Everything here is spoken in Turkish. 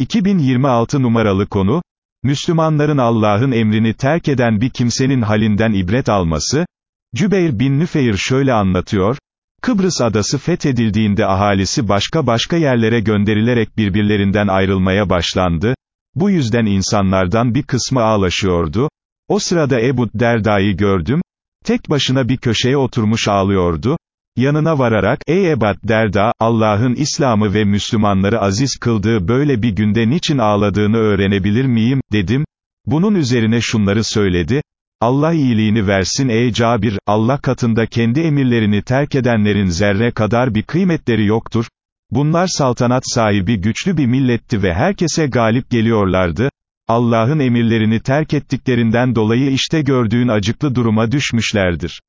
2026 numaralı konu, Müslümanların Allah'ın emrini terk eden bir kimsenin halinden ibret alması, Cübeyr bin Nüfeyr şöyle anlatıyor, Kıbrıs adası fethedildiğinde ahalisi başka başka yerlere gönderilerek birbirlerinden ayrılmaya başlandı, bu yüzden insanlardan bir kısmı ağlaşıyordu, o sırada Ebu Derda'yı gördüm, tek başına bir köşeye oturmuş ağlıyordu, yanına vararak, ey Ebat Derda, Allah'ın İslam'ı ve Müslümanları aziz kıldığı böyle bir günde niçin ağladığını öğrenebilir miyim, dedim, bunun üzerine şunları söyledi, Allah iyiliğini versin ey Cabir, Allah katında kendi emirlerini terk edenlerin zerre kadar bir kıymetleri yoktur, bunlar saltanat sahibi güçlü bir milletti ve herkese galip geliyorlardı, Allah'ın emirlerini terk ettiklerinden dolayı işte gördüğün acıklı duruma düşmüşlerdir.